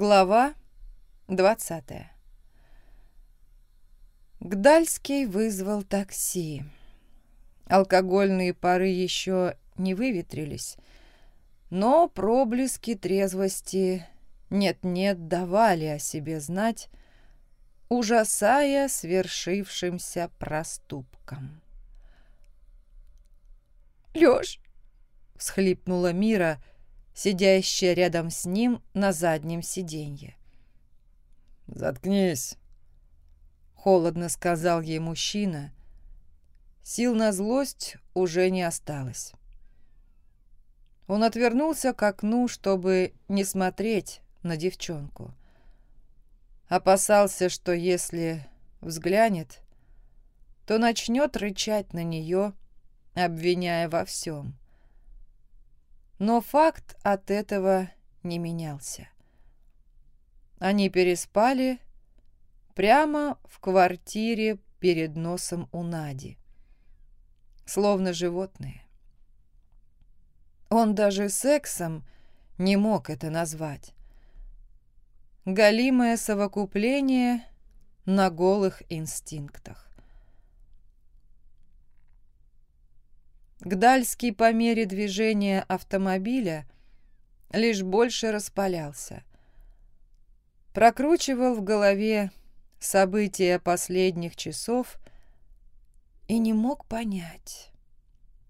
Глава 20 Гдальский вызвал такси. Алкогольные пары еще не выветрились, но проблески трезвости нет-нет давали о себе знать, ужасая свершившимся проступком. «Лёш!» — всхлипнула Мира, сидящая рядом с ним на заднем сиденье. «Заткнись!» — холодно сказал ей мужчина. Сил на злость уже не осталось. Он отвернулся к окну, чтобы не смотреть на девчонку. Опасался, что если взглянет, то начнет рычать на нее, обвиняя во всем. Но факт от этого не менялся. Они переспали прямо в квартире перед носом у Нади, словно животные. Он даже сексом не мог это назвать. Галимое совокупление на голых инстинктах. Гдальский по мере движения автомобиля лишь больше распалялся. Прокручивал в голове события последних часов и не мог понять,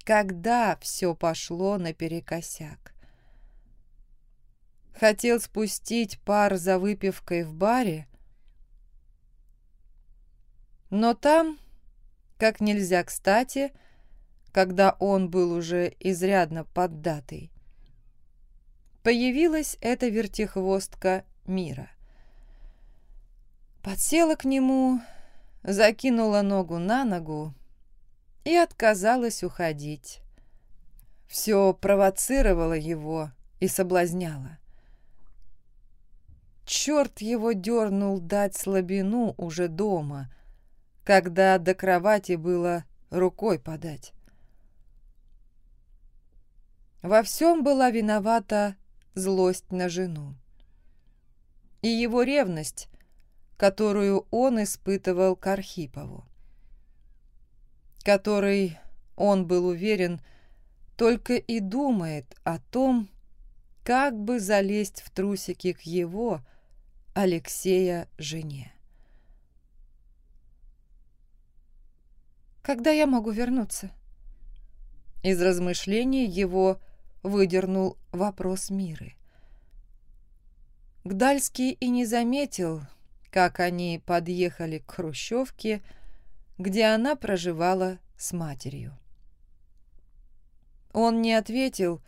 когда все пошло наперекосяк. Хотел спустить пар за выпивкой в баре, но там, как нельзя кстати, когда он был уже изрядно поддатый, появилась эта вертихвостка мира. Подсела к нему, закинула ногу на ногу и отказалась уходить. Все провоцировало его и соблазняло. Черт его дернул дать слабину уже дома, когда до кровати было рукой подать. Во всем была виновата злость на жену. И его ревность, которую он испытывал к Архипову. Который, он был уверен, только и думает о том, как бы залезть в трусики к его, Алексея, жене. «Когда я могу вернуться?» Из размышлений его выдернул вопрос Миры. Гдальский и не заметил, как они подъехали к Хрущевке, где она проживала с матерью. Он не ответил,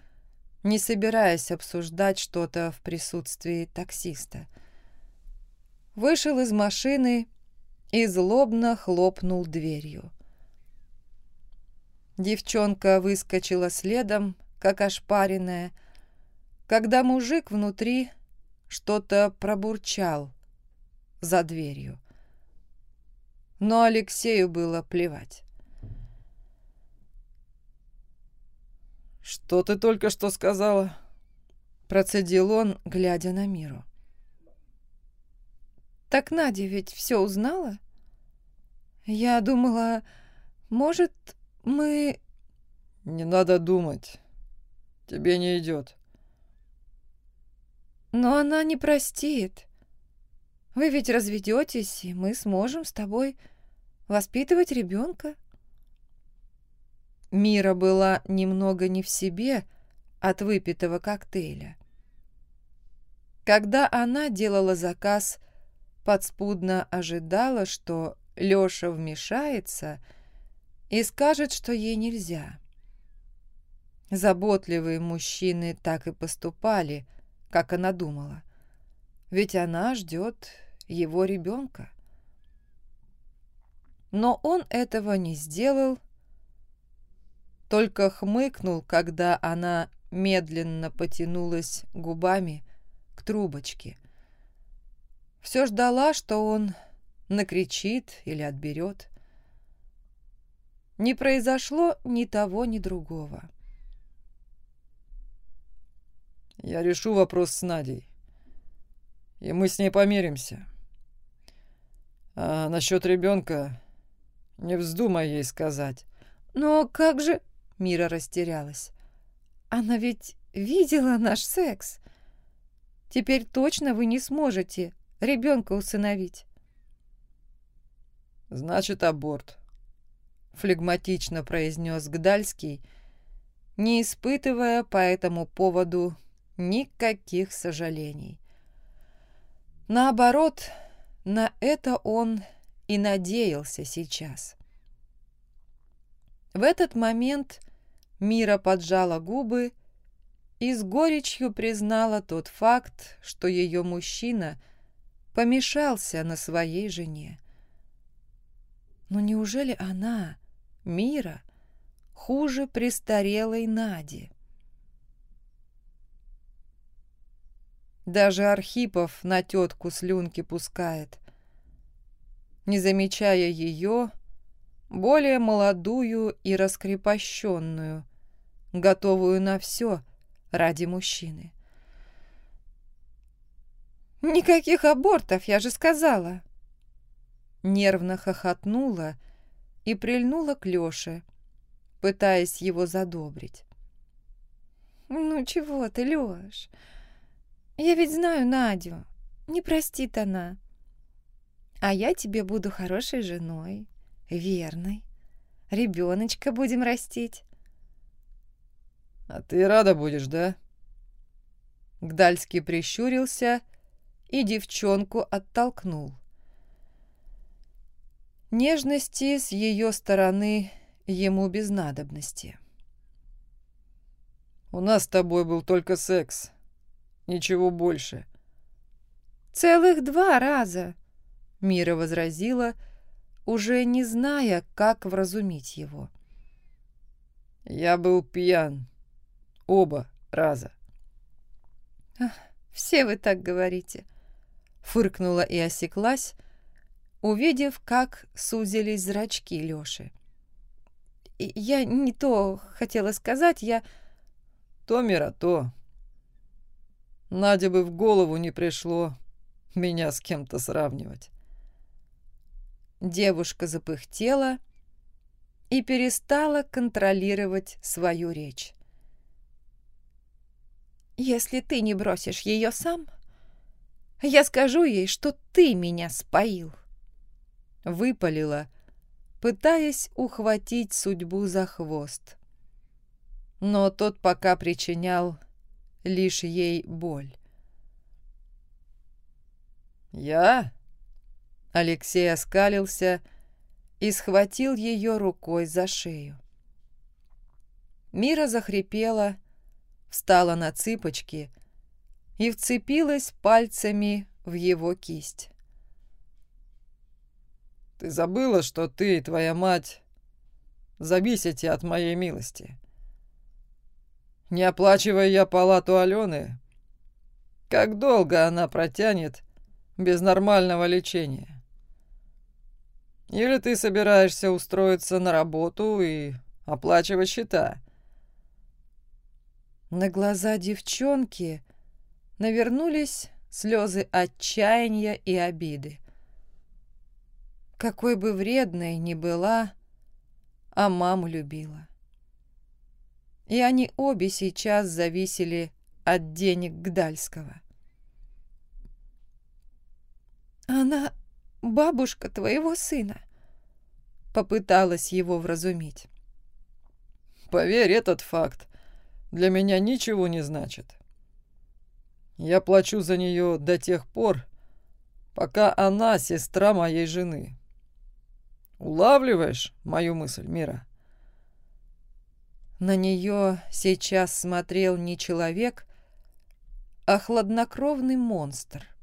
не собираясь обсуждать что-то в присутствии таксиста. Вышел из машины и злобно хлопнул дверью. Девчонка выскочила следом, как ошпаренная, когда мужик внутри что-то пробурчал за дверью. Но Алексею было плевать. «Что ты только что сказала?» Процедил он, глядя на миру. «Так Надя ведь все узнала? Я думала, может, мы...» «Не надо думать. Тебе не идет. Но она не простит. Вы ведь разведетесь, и мы сможем с тобой воспитывать ребенка. Мира была немного не в себе от выпитого коктейля. Когда она делала заказ, подспудно ожидала, что Лёша вмешается и скажет, что ей нельзя. Заботливые мужчины так и поступали, как она думала. Ведь она ждет его ребенка. Но он этого не сделал, только хмыкнул, когда она медленно потянулась губами к трубочке. Все ждала, что он накричит или отберет. Не произошло ни того, ни другого. Я решу вопрос с Надей. и мы с ней помиримся. А насчет ребенка не вздумай ей сказать. Но как же... Мира растерялась. Она ведь видела наш секс. Теперь точно вы не сможете ребенка усыновить. Значит, аборт. Флегматично произнес Гдальский, не испытывая по этому поводу никаких сожалений. Наоборот, на это он и надеялся сейчас. В этот момент Мира поджала губы и с горечью признала тот факт, что ее мужчина помешался на своей жене. Но неужели она, Мира, хуже престарелой Нади? Даже Архипов на тетку слюнки пускает, не замечая ее, более молодую и раскрепощенную, готовую на все ради мужчины. «Никаких абортов, я же сказала!» Нервно хохотнула и прильнула к Лёше, пытаясь его задобрить. «Ну чего ты, Лёш? Я ведь знаю Надю. Не простит она. А я тебе буду хорошей женой, верной. Ребеночка будем растить. А ты рада будешь, да? Гдальский прищурился и девчонку оттолкнул. Нежности с ее стороны ему без надобности. «У нас с тобой был только секс. Ничего больше». «Целых два раза», — Мира возразила, уже не зная, как вразумить его. «Я был пьян. Оба раза». «Все вы так говорите», — фыркнула и осеклась, увидев, как сузились зрачки Лёши. «Я не то хотела сказать, я...» «То, Мира, то. Наде бы в голову не пришло меня с кем-то сравнивать». Девушка запыхтела и перестала контролировать свою речь. «Если ты не бросишь ее сам, я скажу ей, что ты меня споил». Выпалила, пытаясь ухватить судьбу за хвост. Но тот пока причинял лишь ей боль. «Я?» Алексей оскалился и схватил ее рукой за шею. Мира захрипела, встала на цыпочки и вцепилась пальцами в его кисть. «Ты забыла, что ты и твоя мать зависите от моей милости. Не оплачивая я палату Алены, как долго она протянет без нормального лечения?» Или ты собираешься устроиться на работу и оплачивать счета?» На глаза девчонки навернулись слезы отчаяния и обиды. Какой бы вредной ни была, а маму любила. И они обе сейчас зависели от денег Гдальского. «Она бабушка твоего сына», — попыталась его вразумить. «Поверь, этот факт для меня ничего не значит. Я плачу за нее до тех пор, пока она сестра моей жены. Улавливаешь мою мысль, Мира?» На нее сейчас смотрел не человек, а хладнокровный монстр —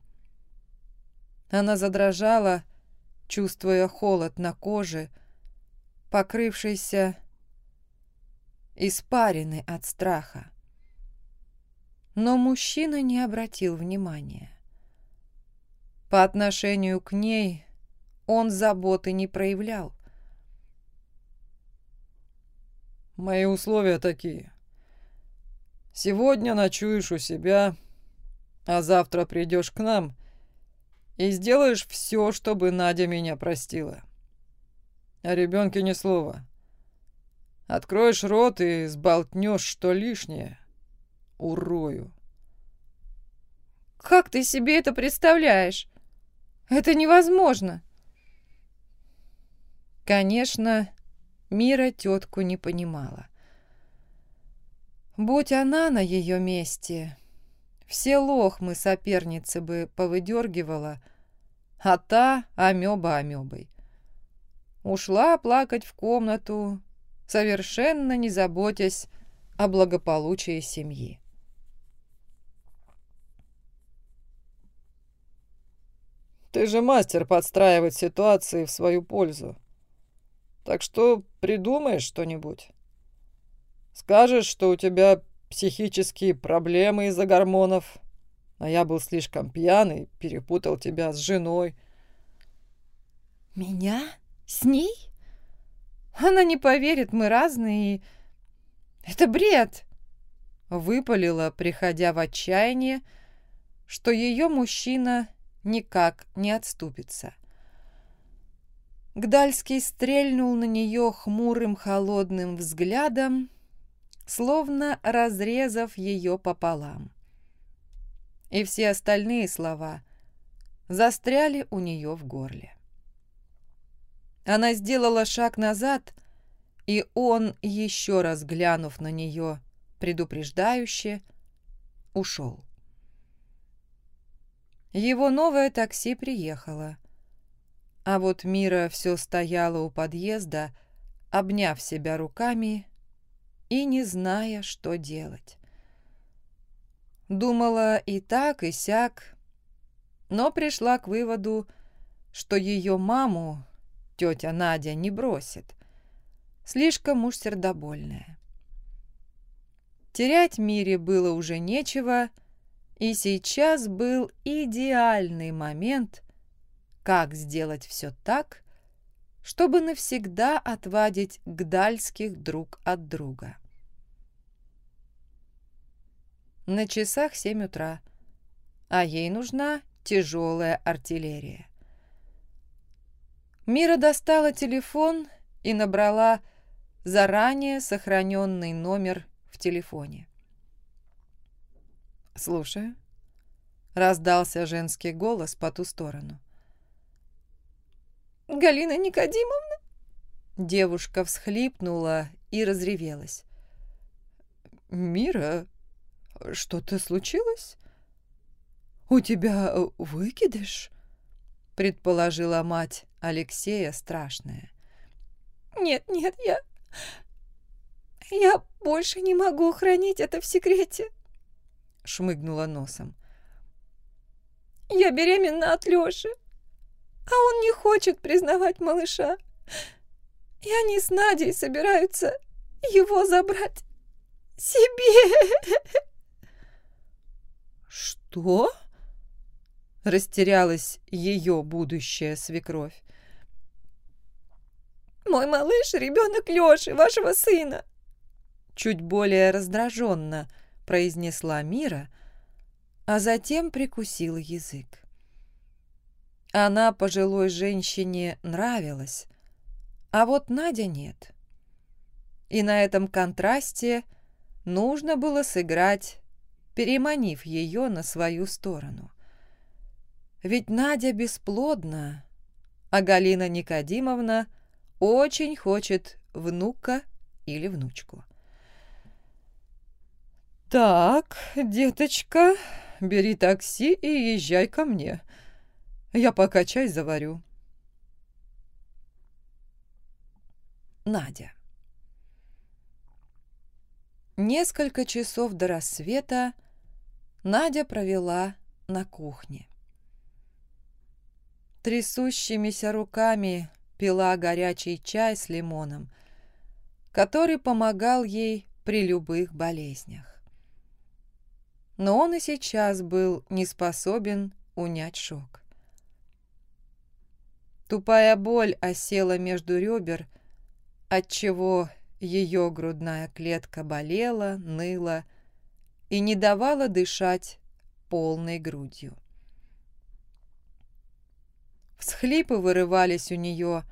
она задрожала, чувствуя холод на коже, покрывшийся испарины от страха. Но мужчина не обратил внимания. По отношению к ней он заботы не проявлял. «Мои условия такие. Сегодня ночуешь у себя, а завтра придешь к нам — И сделаешь все, чтобы Надя меня простила. О ребенке ни слова. Откроешь рот и сболтнешь что лишнее. Урою. Как ты себе это представляешь? Это невозможно. Конечно, Мира тетку не понимала. Будь она на ее месте, все лохмы соперницы бы повыдергивала, а та амеба амебой. Ушла плакать в комнату, совершенно не заботясь о благополучии семьи. Ты же мастер подстраивать ситуации в свою пользу. Так что придумаешь что-нибудь. Скажешь, что у тебя психические проблемы из-за гормонов, а я был слишком пьяный, перепутал тебя с женой. Меня? С ней? Она не поверит, мы разные и... Это бред! Выпалила, приходя в отчаяние, что ее мужчина никак не отступится. Гдальский стрельнул на нее хмурым холодным взглядом, словно разрезав ее пополам. И все остальные слова застряли у нее в горле. Она сделала шаг назад, и он, еще раз глянув на нее предупреждающе, ушел. Его новое такси приехало, а вот Мира все стояла у подъезда, обняв себя руками и не зная, что делать. Думала и так, и сяк, но пришла к выводу, что ее маму тетя Надя не бросит. Слишком уж сердобольная. Терять Мире было уже нечего, и сейчас был идеальный момент, как сделать все так, чтобы навсегда отвадить гдальских друг от друга. На часах семь утра, а ей нужна тяжелая артиллерия. Мира достала телефон и набрала заранее сохраненный номер в телефоне. «Слушаю», — раздался женский голос по ту сторону. Галина Никодимовна?» Девушка всхлипнула и разревелась. «Мира, что-то случилось? У тебя выкидыш?» предположила мать Алексея страшная. «Нет, нет, я... я больше не могу хранить это в секрете», шмыгнула носом. «Я беременна от Лёши а он не хочет признавать малыша. И они с Надей собираются его забрать себе. Что? Растерялась ее будущая свекровь. Мой малыш — ребенок Лёши, вашего сына. Чуть более раздраженно произнесла Мира, а затем прикусила язык. Она пожилой женщине нравилась, а вот Надя нет. И на этом контрасте нужно было сыграть, переманив ее на свою сторону. Ведь Надя бесплодна, а Галина Никодимовна очень хочет внука или внучку. «Так, деточка, бери такси и езжай ко мне», я пока чай заварю. Надя. Несколько часов до рассвета Надя провела на кухне. Трясущимися руками пила горячий чай с лимоном, который помогал ей при любых болезнях. Но он и сейчас был не способен унять шок. Тупая боль осела между ребер, отчего ее грудная клетка болела, ныла и не давала дышать полной грудью. Всхлипы вырывались у нее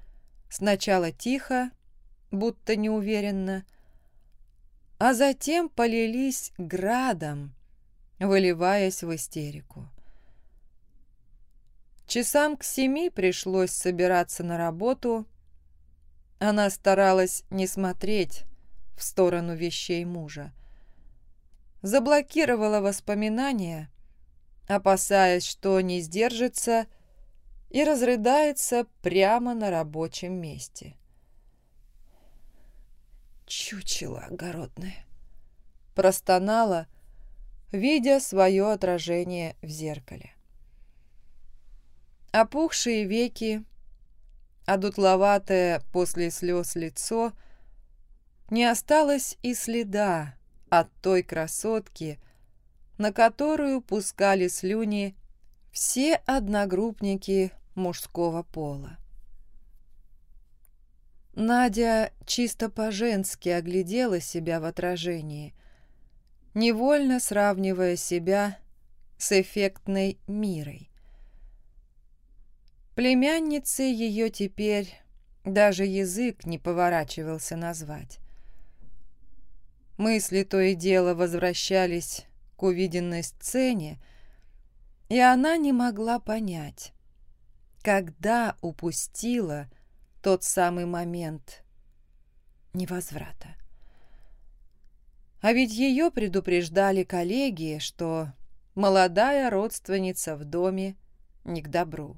сначала тихо, будто неуверенно, а затем полились градом, выливаясь в истерику. Часам к семи пришлось собираться на работу. Она старалась не смотреть в сторону вещей мужа. Заблокировала воспоминания, опасаясь, что не сдержится и разрыдается прямо на рабочем месте. «Чучело огородное!» Простонала, видя свое отражение в зеркале. Опухшие веки, одутловатое после слез лицо, не осталось и следа от той красотки, на которую пускали слюни все одногруппники мужского пола. Надя чисто по-женски оглядела себя в отражении, невольно сравнивая себя с эффектной мирой. Племянницей ее теперь даже язык не поворачивался назвать. Мысли то и дело возвращались к увиденной сцене, и она не могла понять, когда упустила тот самый момент невозврата. А ведь ее предупреждали коллеги, что молодая родственница в доме не к добру.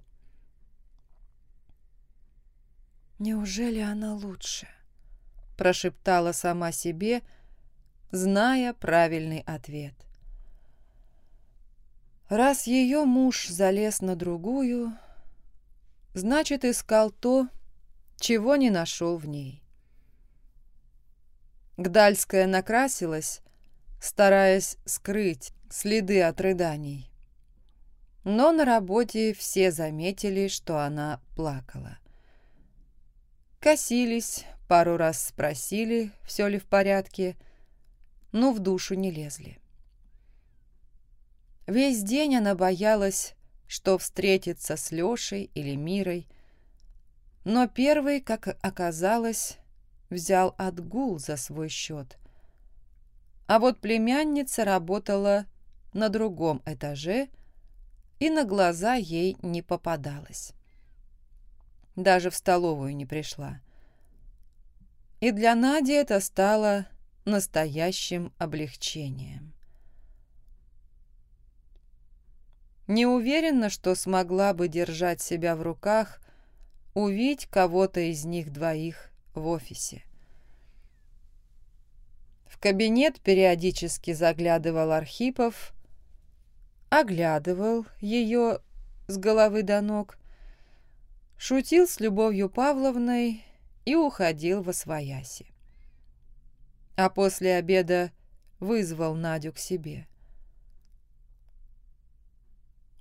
«Неужели она лучше?» – прошептала сама себе, зная правильный ответ. Раз ее муж залез на другую, значит, искал то, чего не нашел в ней. Гдальская накрасилась, стараясь скрыть следы от рыданий. Но на работе все заметили, что она плакала. Косились, пару раз спросили, все ли в порядке, но в душу не лезли. Весь день она боялась, что встретится с Лешей или Мирой, но первый, как оказалось, взял отгул за свой счет. А вот племянница работала на другом этаже и на глаза ей не попадалась даже в столовую не пришла. И для Нади это стало настоящим облегчением. Не уверена, что смогла бы держать себя в руках, увидеть кого-то из них двоих в офисе. В кабинет периодически заглядывал Архипов, оглядывал ее с головы до ног шутил с Любовью Павловной и уходил во свояси. А после обеда вызвал Надю к себе.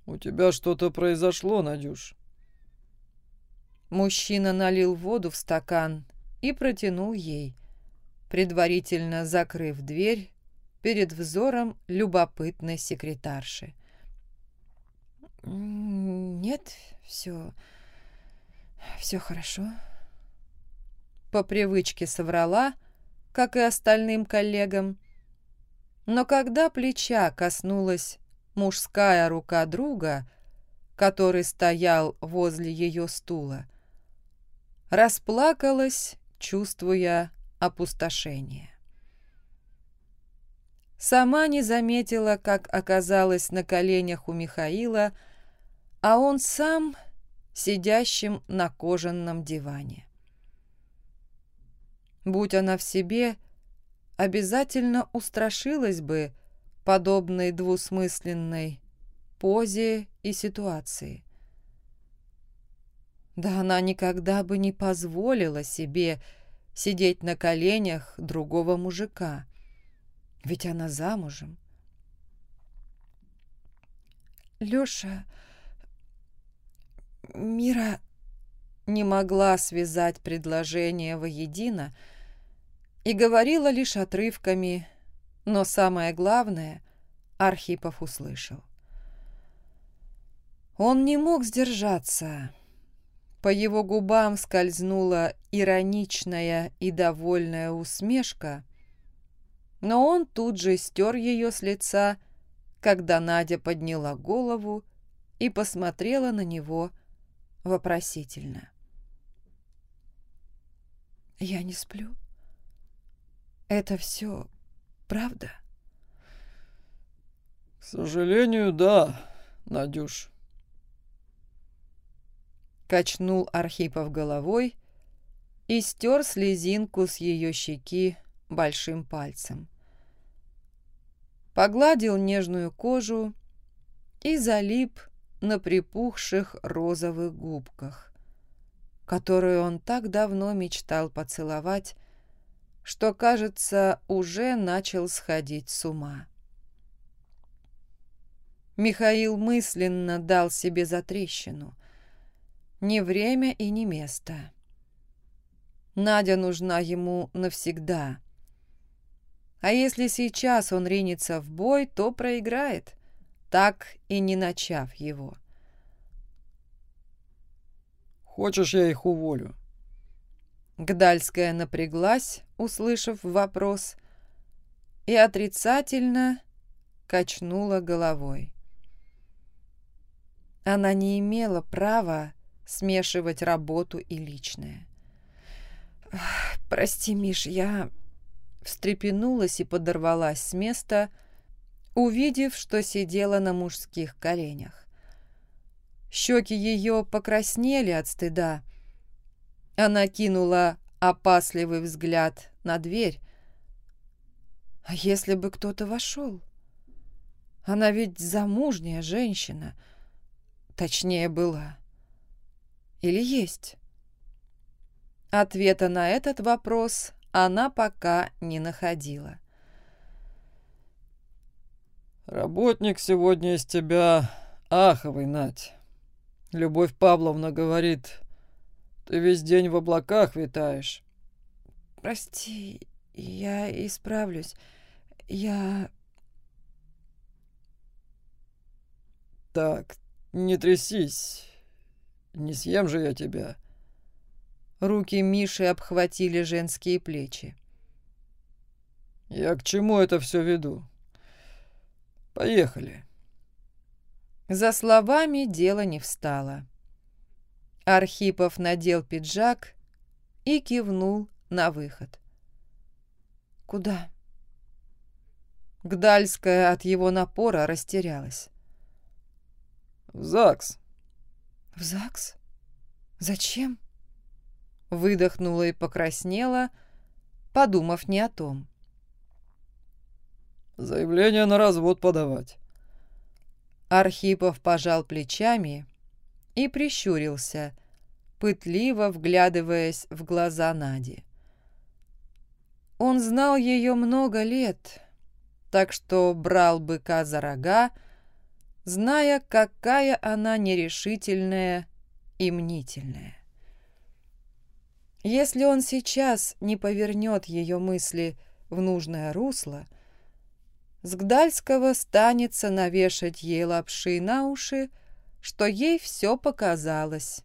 «У тебя что-то произошло, Надюш?» Мужчина налил воду в стакан и протянул ей, предварительно закрыв дверь перед взором любопытной секретарши. «Нет, все...» «Все хорошо?» По привычке соврала, как и остальным коллегам. Но когда плеча коснулась мужская рука друга, который стоял возле ее стула, расплакалась, чувствуя опустошение. Сама не заметила, как оказалась на коленях у Михаила, а он сам сидящим на кожаном диване. Будь она в себе, обязательно устрашилась бы подобной двусмысленной позе и ситуации. Да она никогда бы не позволила себе сидеть на коленях другого мужика, ведь она замужем. «Лёша, Мира не могла связать предложение воедино и говорила лишь отрывками, но самое главное Архипов услышал. Он не мог сдержаться, По его губам скользнула ироничная и довольная усмешка, но он тут же стер ее с лица, когда Надя подняла голову и посмотрела на него вопросительно. «Я не сплю. Это все правда?» «К сожалению, да, Надюш», Качнул Архипов головой и стер слезинку с ее щеки большим пальцем. Погладил нежную кожу и залип на припухших розовых губках, которую он так давно мечтал поцеловать, что, кажется, уже начал сходить с ума. Михаил мысленно дал себе затрещину — не время и не место. Надя нужна ему навсегда. А если сейчас он ринется в бой, то проиграет, так и не начав его. «Хочешь, я их уволю?» Гдальская напряглась, услышав вопрос, и отрицательно качнула головой. Она не имела права смешивать работу и личное. «Прости, Миш, я...» встрепенулась и подорвалась с места, увидев, что сидела на мужских коленях. Щеки ее покраснели от стыда. Она кинула опасливый взгляд на дверь. А если бы кто-то вошел? Она ведь замужняя женщина. Точнее, была. Или есть? Ответа на этот вопрос она пока не находила. «Работник сегодня из тебя аховый, Нать. Любовь Павловна говорит, ты весь день в облаках витаешь». «Прости, я исправлюсь. Я...» «Так, не трясись. Не съем же я тебя. Руки Миши обхватили женские плечи. Я к чему это все веду? Поехали. За словами дело не встало. Архипов надел пиджак и кивнул на выход. «Куда?» Гдальская от его напора растерялась. «В ЗАГС», «В ЗАГС? Зачем?» Выдохнула и покраснела, подумав не о том. «Заявление на развод подавать». Архипов пожал плечами и прищурился, пытливо вглядываясь в глаза Нади. Он знал ее много лет, так что брал быка за рога, зная, какая она нерешительная и мнительная. Если он сейчас не повернет ее мысли в нужное русло, с Гдальского станется навешать ей лапши на уши, что ей все показалось.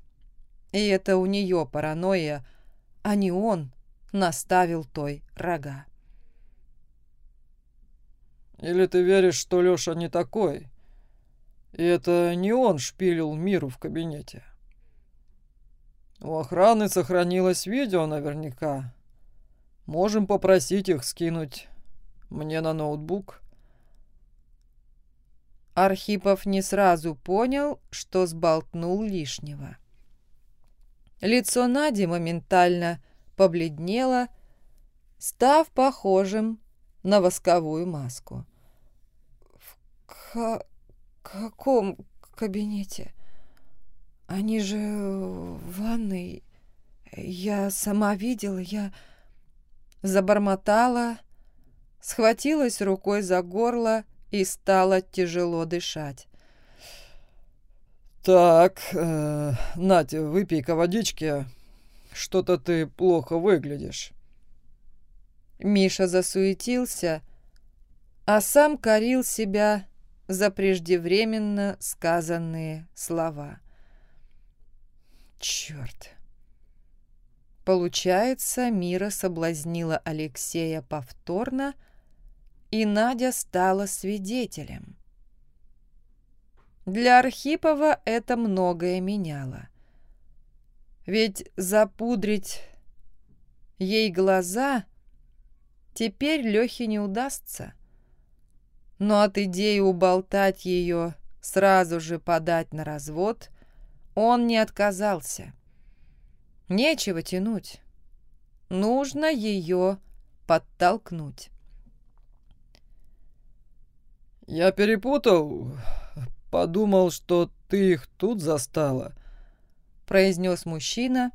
И это у нее паранойя, а не он наставил той рога. «Или ты веришь, что Леша не такой?» И это не он шпилил миру в кабинете. У охраны сохранилось видео наверняка. Можем попросить их скинуть мне на ноутбук. Архипов не сразу понял, что сболтнул лишнего. Лицо Нади моментально побледнело, став похожим на восковую маску. «В каком кабинете? Они же в ванной. Я сама видела, я...» Забормотала, схватилась рукой за горло и стала тяжело дышать. «Так, э, Надя, выпей-ка водички. Что-то ты плохо выглядишь». Миша засуетился, а сам корил себя за преждевременно сказанные слова. Черт. Получается, Мира соблазнила Алексея повторно, и Надя стала свидетелем. Для Архипова это многое меняло. Ведь запудрить ей глаза теперь Лехе не удастся. Но от идеи уболтать ее, сразу же подать на развод, он не отказался. Нечего тянуть. Нужно ее подтолкнуть. «Я перепутал. Подумал, что ты их тут застала», — произнес мужчина,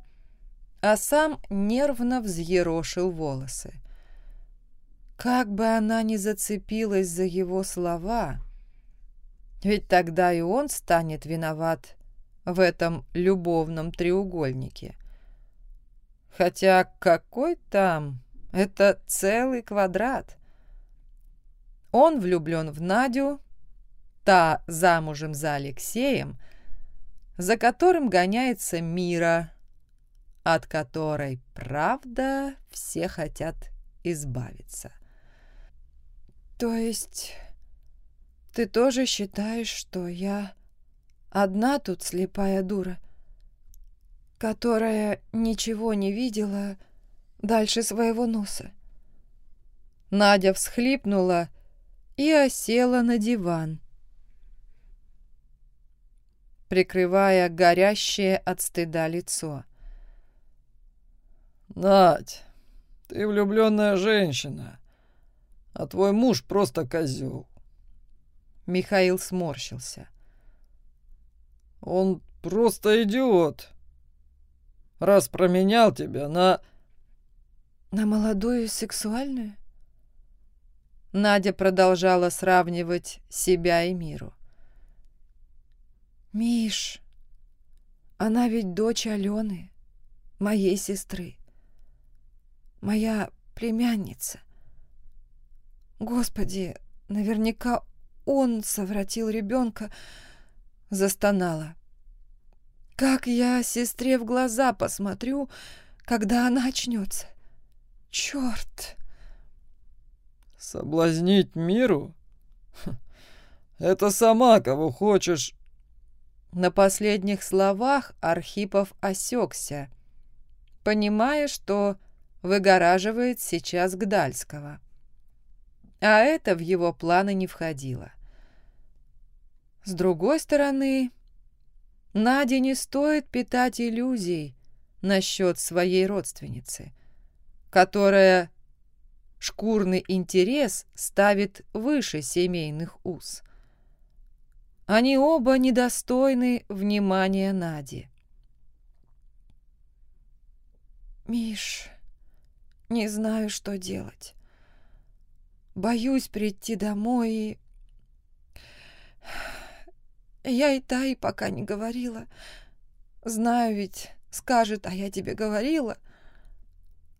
а сам нервно взъерошил волосы. Как бы она ни зацепилась за его слова, ведь тогда и он станет виноват в этом любовном треугольнике. Хотя какой там? Это целый квадрат. Он влюблен в Надю, та замужем за Алексеем, за которым гоняется Мира, от которой, правда, все хотят избавиться. То есть ты тоже считаешь, что я одна тут слепая дура, которая ничего не видела дальше своего носа? Надя всхлипнула и осела на диван, прикрывая горящее от стыда лицо. «Надь, ты влюбленная женщина а твой муж просто козел. Михаил сморщился. Он просто идиот. Раз променял тебя на... На молодую сексуальную? Надя продолжала сравнивать себя и миру. «Миш, она ведь дочь Алены, моей сестры, моя племянница. Господи, наверняка он совратил ребенка, застонала. Как я сестре в глаза посмотрю, когда она очнется? Черт! Соблазнить миру? Это сама кого хочешь. На последних словах Архипов осекся, понимая, что выгораживает сейчас Гдальского а это в его планы не входило. С другой стороны, Наде не стоит питать иллюзий насчет своей родственницы, которая шкурный интерес ставит выше семейных уз. Они оба недостойны внимания Нади. «Миш, не знаю, что делать. Боюсь прийти домой и... Я и та пока не говорила. Знаю ведь, скажет, а я тебе говорила.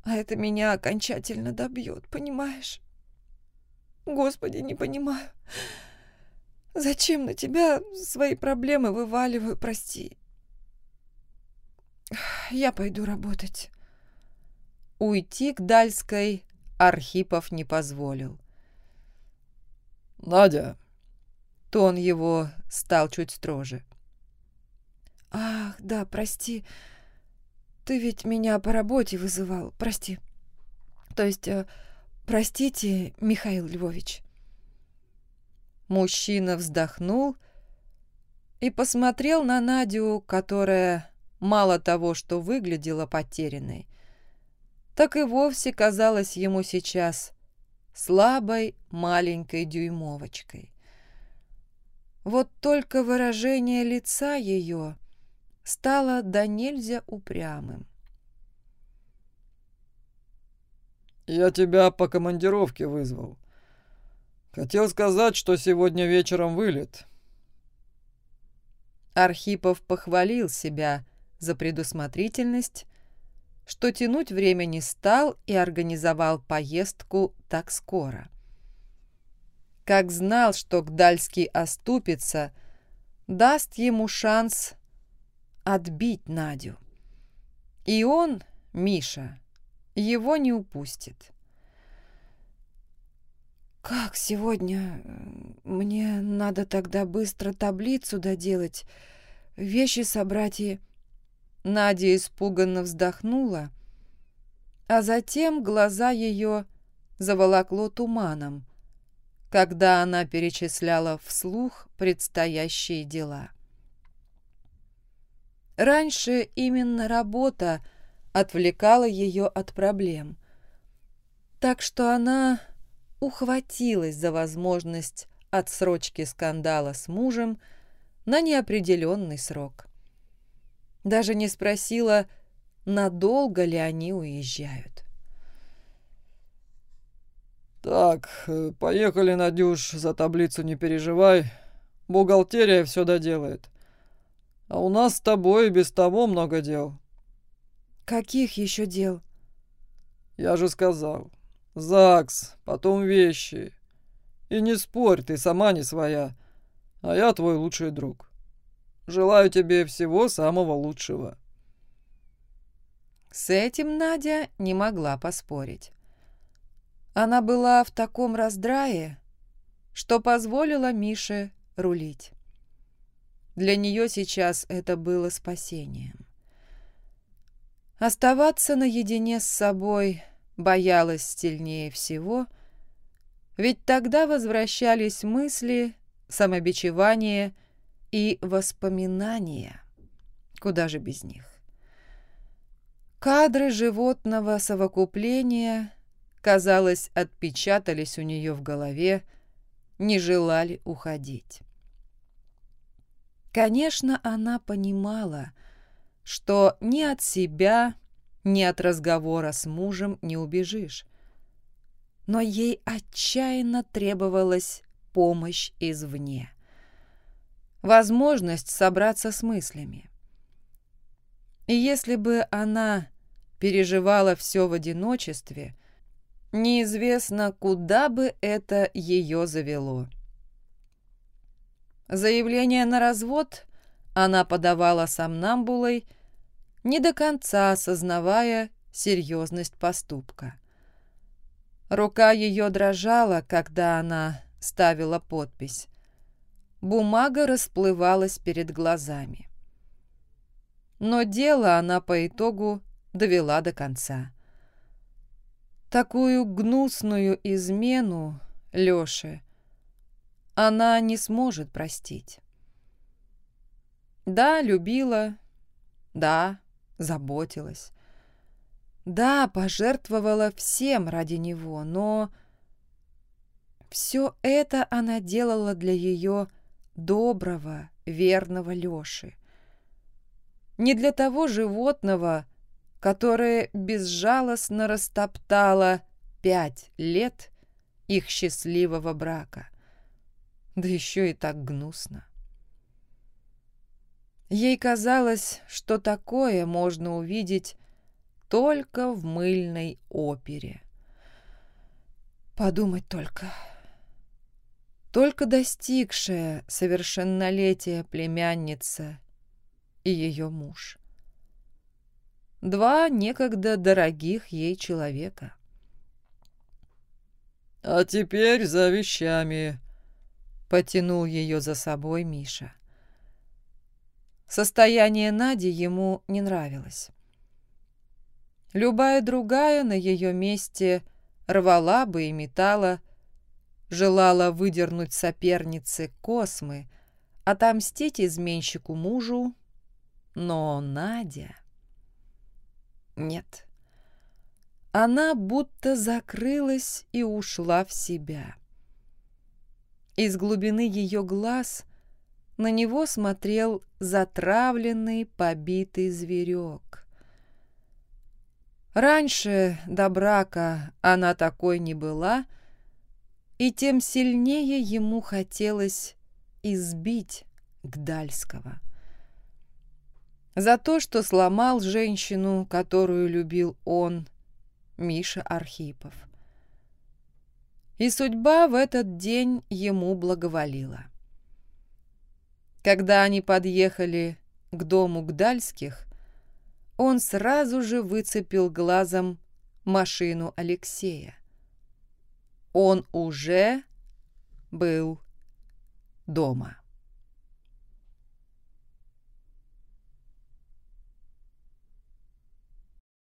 А это меня окончательно добьет, понимаешь? Господи, не понимаю. Зачем на тебя свои проблемы вываливаю, прости. Я пойду работать. Уйти к Дальской Архипов не позволил. «Надя!» Тон его стал чуть строже. «Ах, да, прости. Ты ведь меня по работе вызывал. Прости. То есть, э, простите, Михаил Львович». Мужчина вздохнул и посмотрел на Надю, которая мало того, что выглядела потерянной, так и вовсе казалась ему сейчас слабой маленькой дюймовочкой. Вот только выражение лица ее стало до нельзя упрямым. «Я тебя по командировке вызвал. Хотел сказать, что сегодня вечером вылет». Архипов похвалил себя за предусмотрительность что тянуть время не стал и организовал поездку так скоро. Как знал, что Гдальский оступится, даст ему шанс отбить Надю. И он, Миша, его не упустит. «Как сегодня? Мне надо тогда быстро таблицу доделать, вещи собрать и...» Надя испуганно вздохнула, а затем глаза ее заволокло туманом, когда она перечисляла вслух предстоящие дела. Раньше именно работа отвлекала ее от проблем, так что она ухватилась за возможность отсрочки скандала с мужем на неопределенный срок. Даже не спросила, надолго ли они уезжают. «Так, э, поехали, Надюш, за таблицу не переживай. Бухгалтерия все доделает. А у нас с тобой без того много дел». «Каких еще дел?» «Я же сказал. ЗАГС, потом вещи. И не спорь, ты сама не своя, а я твой лучший друг. Желаю тебе всего самого лучшего». С этим Надя не могла поспорить. Она была в таком раздрае, что позволила Мише рулить. Для нее сейчас это было спасением. Оставаться наедине с собой боялась сильнее всего, ведь тогда возвращались мысли, самобичевание и воспоминания. Куда же без них? Кадры животного совокупления казалось, отпечатались у нее в голове, не желали уходить. Конечно, она понимала, что ни от себя, ни от разговора с мужем не убежишь. Но ей отчаянно требовалась помощь извне. Возможность собраться с мыслями. И если бы она переживала все в одиночестве – Неизвестно, куда бы это ее завело. Заявление на развод она подавала сомнамбулой, не до конца осознавая серьезность поступка. Рука ее дрожала, когда она ставила подпись. Бумага расплывалась перед глазами. Но дело она по итогу довела до конца. Такую гнусную измену Лёше она не сможет простить. Да, любила, да, заботилась. Да, пожертвовала всем ради него, но все это она делала для ее доброго, верного Лёши. Не для того животного, которое безжалостно растоптало пять лет их счастливого брака. Да еще и так гнусно. Ей казалось, что такое можно увидеть только в мыльной опере. Подумать только. Только достигшая совершеннолетия племянница и ее муж два некогда дорогих ей человека. «А теперь за вещами», — потянул ее за собой Миша. Состояние Нади ему не нравилось. Любая другая на ее месте рвала бы и метала, желала выдернуть сопернице космы, отомстить изменщику мужу, но Надя... Нет. Она будто закрылась и ушла в себя. Из глубины ее глаз на него смотрел затравленный, побитый зверек. Раньше до брака она такой не была, и тем сильнее ему хотелось избить Гдальского за то, что сломал женщину, которую любил он, Миша Архипов. И судьба в этот день ему благоволила. Когда они подъехали к дому Гдальских, он сразу же выцепил глазом машину Алексея. Он уже был дома.